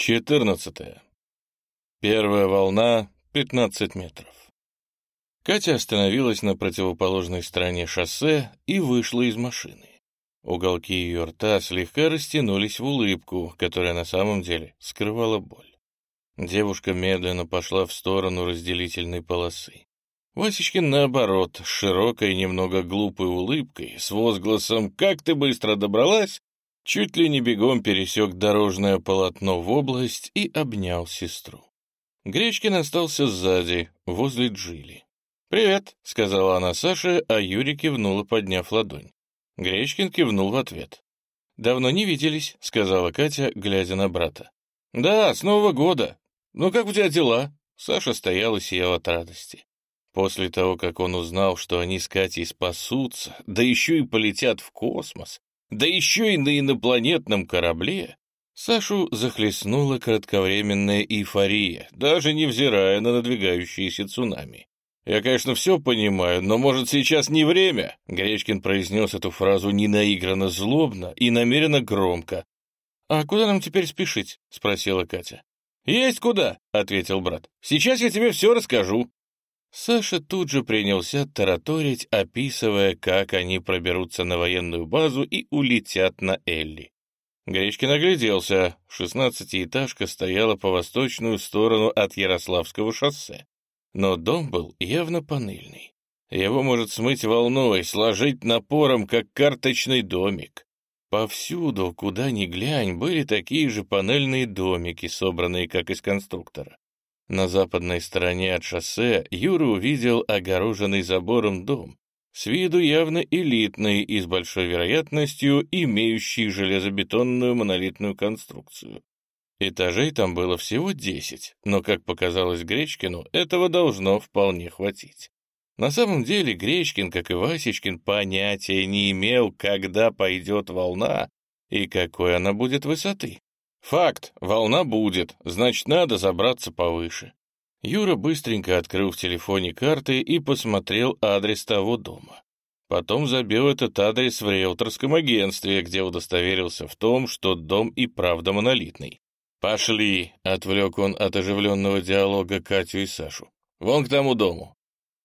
14. Первая волна — 15 метров. Катя остановилась на противоположной стороне шоссе и вышла из машины. Уголки ее рта слегка растянулись в улыбку, которая на самом деле скрывала боль. Девушка медленно пошла в сторону разделительной полосы. Васечкин, наоборот, с широкой, немного глупой улыбкой, с возгласом «Как ты быстро добралась!» Чуть ли не бегом пересек дорожное полотно в область и обнял сестру. Гречкин остался сзади, возле Джили. «Привет», — сказала она Саше, а Юрий кивнула, подняв ладонь. Гречкин кивнул в ответ. «Давно не виделись», — сказала Катя, глядя на брата. «Да, с Нового года. Ну как у тебя дела?» Саша стоял и сиял от радости. После того, как он узнал, что они с Катей спасутся, да еще и полетят в космос, да еще и на инопланетном корабле, Сашу захлестнула кратковременная эйфория, даже невзирая на надвигающиеся цунами. «Я, конечно, все понимаю, но, может, сейчас не время?» Гречкин произнес эту фразу ненаигранно злобно и намеренно громко. «А куда нам теперь спешить?» — спросила Катя. «Есть куда», — ответил брат. «Сейчас я тебе все расскажу». Саша тут же принялся тараторить, описывая, как они проберутся на военную базу и улетят на Элли. Гречкин огляделся. Шестнадцатиэтажка стояла по восточную сторону от Ярославского шоссе. Но дом был явно панельный. Его может смыть волной, сложить напором, как карточный домик. Повсюду, куда ни глянь, были такие же панельные домики, собранные как из конструктора. На западной стороне от шоссе Юра увидел огороженный забором дом, с виду явно элитный и с большой вероятностью имеющий железобетонную монолитную конструкцию. Этажей там было всего десять, но, как показалось Гречкину, этого должно вполне хватить. На самом деле Гречкин, как и Васечкин, понятия не имел, когда пойдет волна и какой она будет высоты. Факт, волна будет, значит, надо забраться повыше. Юра быстренько открыл в телефоне карты и посмотрел адрес того дома. Потом забил этот адрес в риэлторском агентстве, где удостоверился в том, что дом и правда монолитный. «Пошли!» — отвлек он от оживленного диалога Катю и Сашу. «Вон к тому дому!»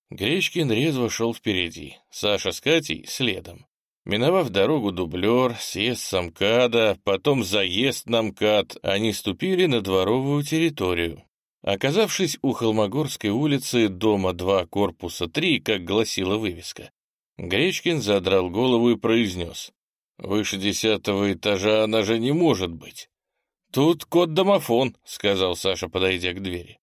Гречкин резво шел впереди, Саша с Катей — следом. Миновав дорогу дублер, съезд с МКАДа, потом заезд на МКАД, они ступили на дворовую территорию. Оказавшись у Холмогорской улицы, дома 2, корпуса 3, как гласила вывеска, Гречкин задрал голову и произнес. «Выше десятого этажа она же не может быть». «Тут код-домофон», — сказал Саша, подойдя к двери.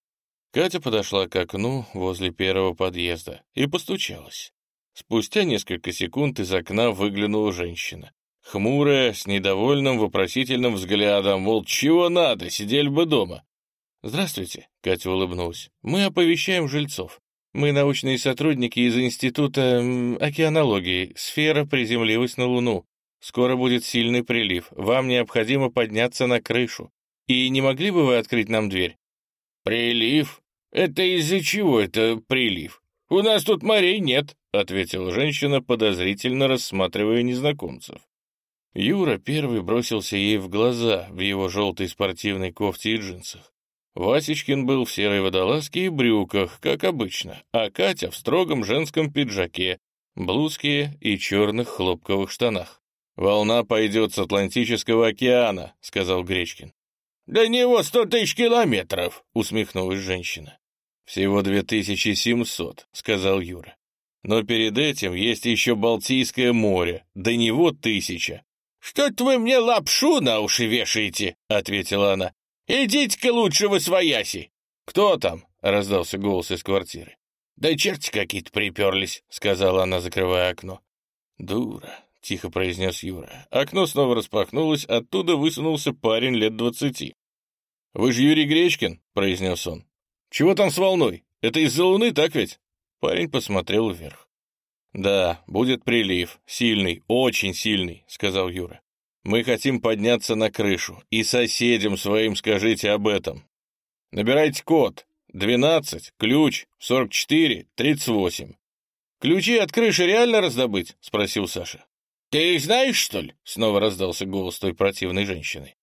Катя подошла к окну возле первого подъезда и постучалась. Спустя несколько секунд из окна выглянула женщина. Хмурая, с недовольным вопросительным взглядом, мол, чего надо, сидели бы дома. «Здравствуйте», — Катя улыбнулась. «Мы оповещаем жильцов. Мы научные сотрудники из Института океанологии. Сфера приземлилась на Луну. Скоро будет сильный прилив. Вам необходимо подняться на крышу. И не могли бы вы открыть нам дверь?» «Прилив? Это из-за чего это прилив? У нас тут морей нет», — ответила женщина, подозрительно рассматривая незнакомцев. Юра первый бросился ей в глаза в его желтой спортивной кофте и джинсах. Васечкин был в серой водолазке и брюках, как обычно, а Катя в строгом женском пиджаке, блузке и черных хлопковых штанах. «Волна пойдет с Атлантического океана», — сказал Гречкин. «До него сто тысяч километров», — усмехнулась женщина. «Всего две тысячи семьсот», — сказал Юра. Но перед этим есть еще Балтийское море, до него тысяча. «Что-то вы мне лапшу на уши вешаете», — ответила она. «Идите-ка лучше вы свояси». «Кто там?» — раздался голос из квартиры. «Да черти какие-то приперлись», — сказала она, закрывая окно. «Дура», — тихо произнес Юра. Окно снова распахнулось, оттуда высунулся парень лет двадцати. «Вы же Юрий Гречкин?» — произнес он. «Чего там с волной? Это из-за луны, так ведь?» Парень посмотрел вверх. «Да, будет прилив. Сильный, очень сильный», — сказал Юра. «Мы хотим подняться на крышу, и соседям своим скажите об этом. Набирайте код. 12, ключ, 44, 38. Ключи от крыши реально раздобыть?» — спросил Саша. «Ты их знаешь, что ли?» — снова раздался голос той противной женщины.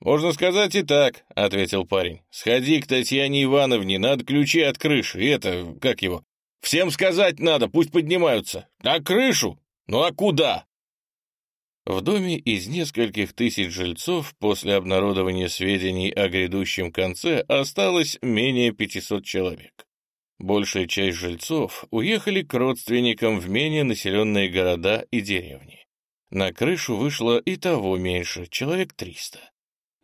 «Можно сказать и так», — ответил парень. «Сходи к Татьяне Ивановне, надо ключи от крыши. Это, как его? Всем сказать надо, пусть поднимаются. На крышу? Ну а куда?» В доме из нескольких тысяч жильцов после обнародования сведений о грядущем конце осталось менее 500 человек. Большая часть жильцов уехали к родственникам в менее населенные города и деревни. На крышу вышло и того меньше, человек 300.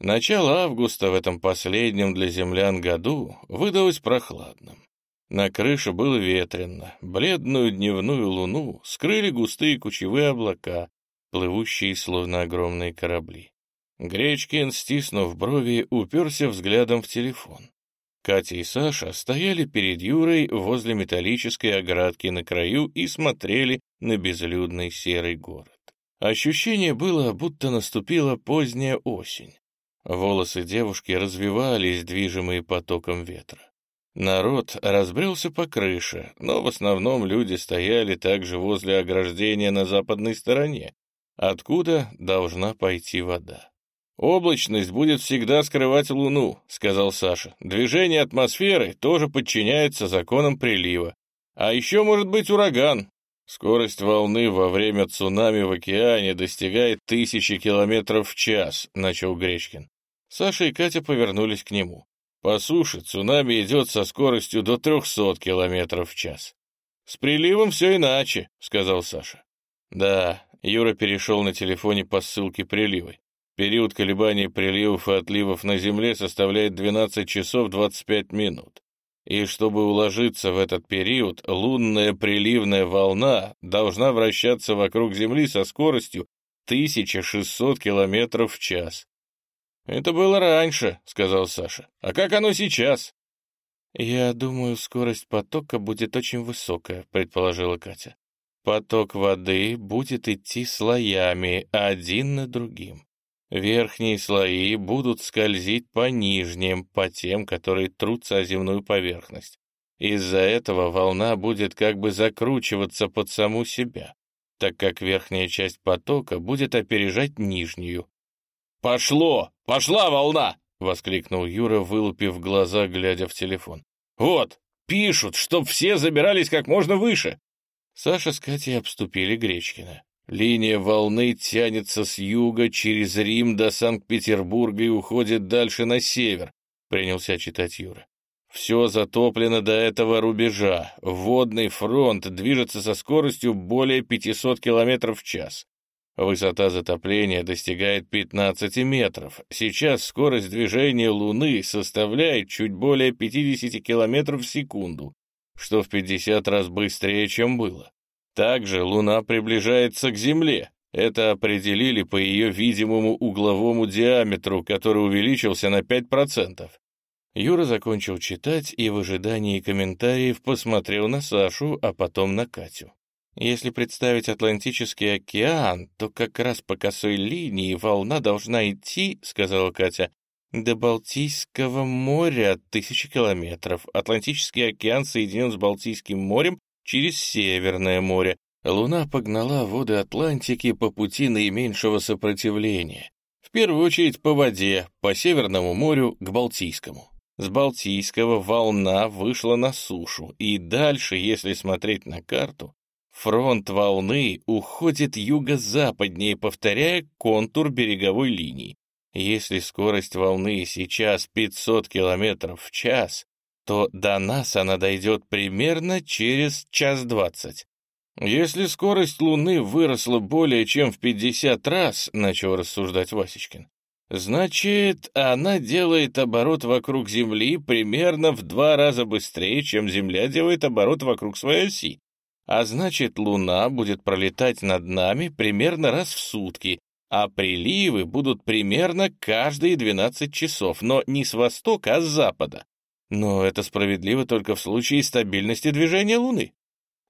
Начало августа в этом последнем для землян году выдалось прохладным. На крыше было ветрено, бледную дневную луну скрыли густые кучевые облака, плывущие словно огромные корабли. Гречкин, стиснув брови, уперся взглядом в телефон. Катя и Саша стояли перед Юрой возле металлической оградки на краю и смотрели на безлюдный серый город. Ощущение было, будто наступила поздняя осень. Волосы девушки развивались, движимые потоком ветра. Народ разбрелся по крыше, но в основном люди стояли также возле ограждения на западной стороне, откуда должна пойти вода. «Облачность будет всегда скрывать Луну», — сказал Саша. «Движение атмосферы тоже подчиняется законам прилива. А еще может быть ураган. Скорость волны во время цунами в океане достигает тысячи километров в час», — начал Гречкин. Саша и Катя повернулись к нему. По суше цунами идет со скоростью до 300 километров в час. «С приливом все иначе», — сказал Саша. «Да», — Юра перешел на телефоне по ссылке приливы. Период колебаний приливов и отливов на Земле составляет 12 часов 25 минут. И чтобы уложиться в этот период, лунная приливная волна должна вращаться вокруг Земли со скоростью 1600 километров в час. «Это было раньше», — сказал Саша. «А как оно сейчас?» «Я думаю, скорость потока будет очень высокая», — предположила Катя. «Поток воды будет идти слоями, один на другим. Верхние слои будут скользить по нижним, по тем, которые трутся о земную поверхность. Из-за этого волна будет как бы закручиваться под саму себя, так как верхняя часть потока будет опережать нижнюю, «Пошло! Пошла волна!» — воскликнул Юра, вылупив глаза, глядя в телефон. «Вот, пишут, чтоб все забирались как можно выше!» Саша с Катей обступили Гречкина. Линия волны тянется с юга через Рим до Санкт-Петербурга и уходит дальше на север, принялся читать Юра. Все затоплено до этого рубежа. Водный фронт движется со скоростью более 500 км в час. Высота затопления достигает 15 метров. Сейчас скорость движения Луны составляет чуть более 50 километров в секунду, что в 50 раз быстрее, чем было. Также Луна приближается к Земле. Это определили по ее видимому угловому диаметру, который увеличился на 5%. Юра закончил читать и в ожидании комментариев посмотрел на Сашу, а потом на Катю. Если представить Атлантический океан, то как раз по косой линии волна должна идти, сказала Катя, до Балтийского моря тысячи километров. Атлантический океан соединен с Балтийским морем через Северное море. Луна погнала воды Атлантики по пути наименьшего сопротивления. В первую очередь по воде, по Северному морю к Балтийскому. С Балтийского волна вышла на сушу, и дальше, если смотреть на карту, Фронт волны уходит юго-западнее, повторяя контур береговой линии. Если скорость волны сейчас 500 км в час, то до нас она дойдет примерно через час двадцать. Если скорость Луны выросла более чем в 50 раз, начал рассуждать Васечкин, значит, она делает оборот вокруг Земли примерно в два раза быстрее, чем Земля делает оборот вокруг своей оси. А значит, Луна будет пролетать над нами примерно раз в сутки, а приливы будут примерно каждые 12 часов, но не с востока, а с запада. Но это справедливо только в случае стабильности движения Луны.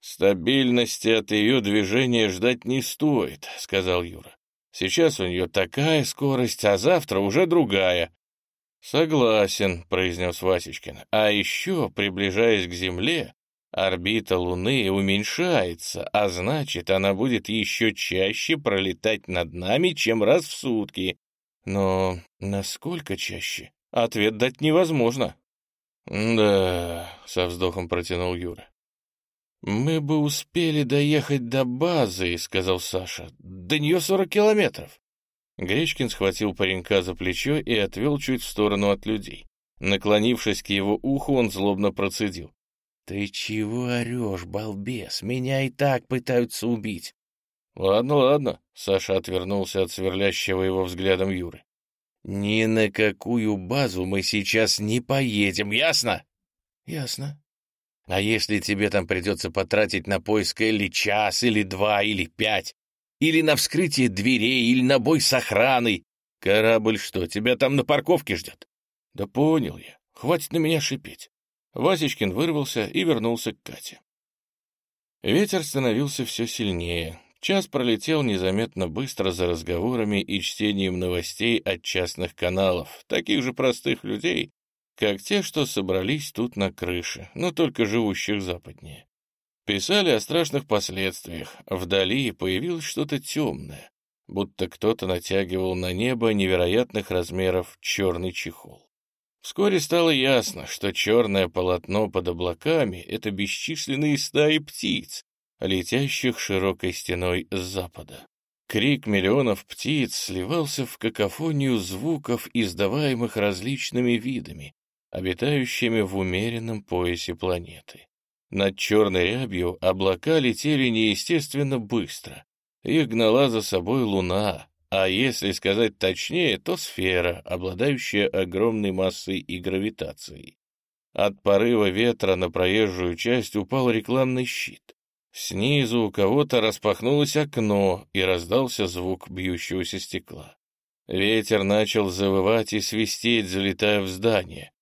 «Стабильности от ее движения ждать не стоит», — сказал Юра. «Сейчас у нее такая скорость, а завтра уже другая». «Согласен», — произнес Васечкин. «А еще, приближаясь к Земле, Орбита Луны уменьшается, а значит, она будет еще чаще пролетать над нами, чем раз в сутки. Но Насколько чаще? Ответ дать невозможно. «Да», — со вздохом протянул Юра. «Мы бы успели доехать до базы», — сказал Саша. «До нее сорок километров». Гречкин схватил паренька за плечо и отвел чуть в сторону от людей. Наклонившись к его уху, он злобно процедил. «Ты чего орешь, балбес? Меня и так пытаются убить». «Ладно, ладно», — Саша отвернулся от сверлящего его взглядом Юры. «Ни на какую базу мы сейчас не поедем, ясно?» «Ясно», а если тебе там придется потратить на поиск или час, или два, или пять, или на вскрытие дверей, или на бой с охраной, корабль что, тебя там на парковке ждет? Да понял я, хватит на меня шипеть. Васечкин вырвался и вернулся к Кате. Ветер становился все сильнее. Час пролетел незаметно быстро за разговорами и чтением новостей от частных каналов, таких же простых людей, как те, что собрались тут на крыше, но только живущих западнее. Писали о страшных последствиях. Вдали появилось что-то темное, будто кто-то натягивал на небо невероятных размеров черный чехол. Вскоре стало ясно, что черное полотно под облаками — это бесчисленные стаи птиц, летящих широкой стеной с запада. Крик миллионов птиц сливался в какофонию звуков, издаваемых различными видами, обитающими в умеренном поясе планеты. Над черной рябью облака летели неестественно быстро. Их гнала за собой луна, а если сказать точнее, то сфера, обладающая огромной массой и гравитацией. От порыва ветра на проезжую часть упал рекламный щит. Снизу у кого-то распахнулось окно, и раздался звук бьющегося стекла. Ветер начал завывать и свистеть, залетая в здание.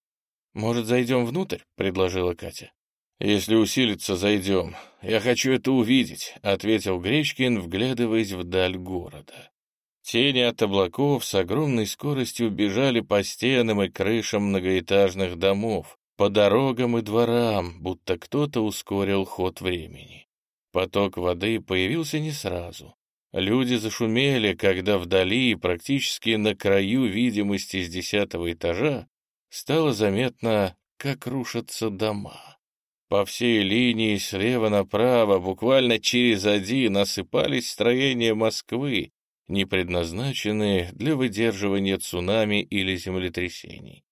«Может, зайдем внутрь?» — предложила Катя. «Если усилится, зайдем. Я хочу это увидеть», — ответил Гречкин, вглядываясь вдаль города. Тени от облаков с огромной скоростью бежали по стенам и крышам многоэтажных домов, по дорогам и дворам, будто кто-то ускорил ход времени. Поток воды появился не сразу. Люди зашумели, когда вдали, практически на краю видимости с десятого этажа, стало заметно, как рушатся дома. По всей линии слева направо, буквально через один, осыпались строения Москвы, не предназначенные для выдерживания цунами или землетрясений.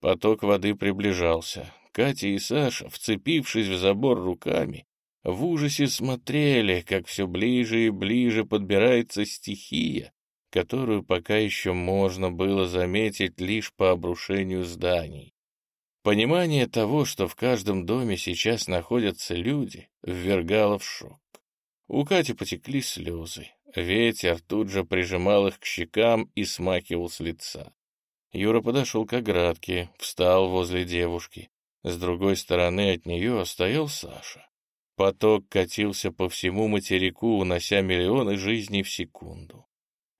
Поток воды приближался. Катя и Саша, вцепившись в забор руками, в ужасе смотрели, как все ближе и ближе подбирается стихия, которую пока еще можно было заметить лишь по обрушению зданий. Понимание того, что в каждом доме сейчас находятся люди, ввергало в шок. У Кати потекли слезы. Ветер тут же прижимал их к щекам и смахивал с лица. Юра подошел к оградке, встал возле девушки. С другой стороны от нее стоял Саша. Поток катился по всему материку, унося миллионы жизней в секунду.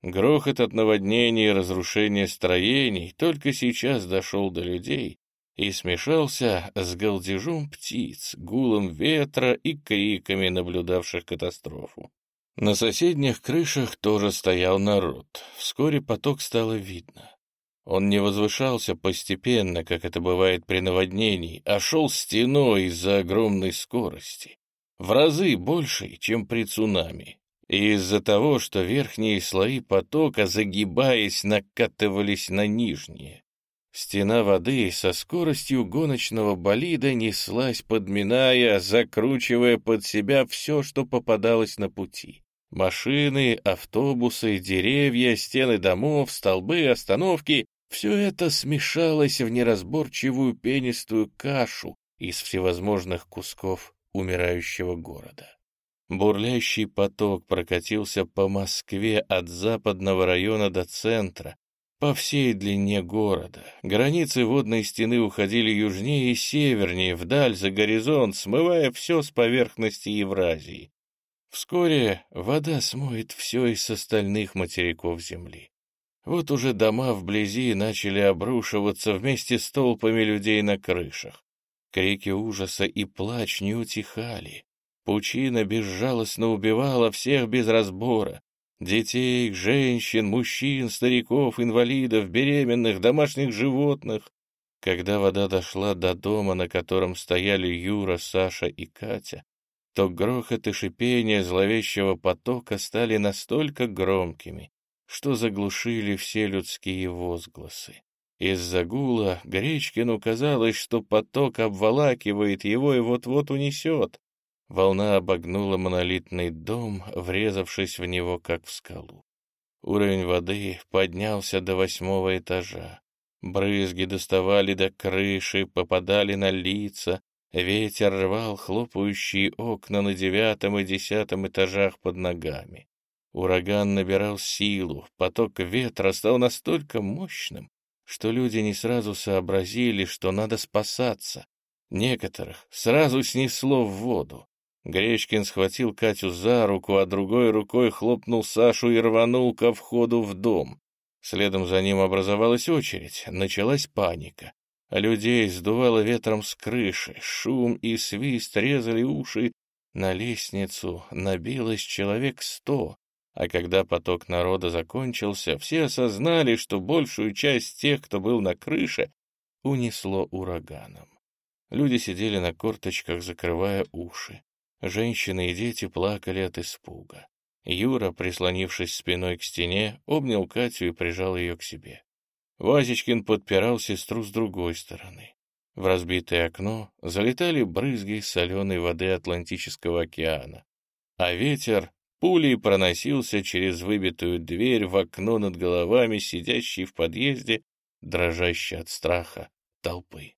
Грохот от наводнений и разрушения строений только сейчас дошел до людей и смешался с галдежом птиц, гулом ветра и криками наблюдавших катастрофу. На соседних крышах тоже стоял народ. Вскоре поток стало видно. Он не возвышался постепенно, как это бывает при наводнении, а шел стеной из-за огромной скорости, в разы больше, чем при цунами из-за того, что верхние слои потока, загибаясь, накатывались на нижние. Стена воды со скоростью гоночного болида неслась, подминая, закручивая под себя все, что попадалось на пути. Машины, автобусы, деревья, стены домов, столбы, остановки — все это смешалось в неразборчивую пенистую кашу из всевозможных кусков умирающего города. Бурлящий поток прокатился по Москве от западного района до центра, по всей длине города. Границы водной стены уходили южнее и севернее, вдаль, за горизонт, смывая все с поверхности Евразии. Вскоре вода смоет все из остальных материков Земли. Вот уже дома вблизи начали обрушиваться вместе с толпами людей на крышах. Крики ужаса и плач не утихали. Пучина безжалостно убивала всех без разбора. Детей, женщин, мужчин, стариков, инвалидов, беременных, домашних животных. Когда вода дошла до дома, на котором стояли Юра, Саша и Катя, то грохот и шипение зловещего потока стали настолько громкими, что заглушили все людские возгласы. Из-за гула Гречкину казалось, что поток обволакивает его и вот-вот унесет. Волна обогнула монолитный дом, врезавшись в него, как в скалу. Уровень воды поднялся до восьмого этажа. Брызги доставали до крыши, попадали на лица, ветер рвал хлопающие окна на девятом и десятом этажах под ногами. Ураган набирал силу, поток ветра стал настолько мощным, что люди не сразу сообразили, что надо спасаться. Некоторых сразу снесло в воду. Гречкин схватил Катю за руку, а другой рукой хлопнул Сашу и рванул ко входу в дом. Следом за ним образовалась очередь, началась паника. Людей сдувало ветром с крыши, шум и свист резали уши. На лестницу набилось человек сто, а когда поток народа закончился, все осознали, что большую часть тех, кто был на крыше, унесло ураганом. Люди сидели на корточках, закрывая уши. Женщины и дети плакали от испуга. Юра, прислонившись спиной к стене, обнял Катю и прижал ее к себе. Вазичкин подпирал сестру с другой стороны. В разбитое окно залетали брызги соленой воды Атлантического океана, а ветер пулей проносился через выбитую дверь в окно над головами сидящей в подъезде, дрожащей от страха толпы.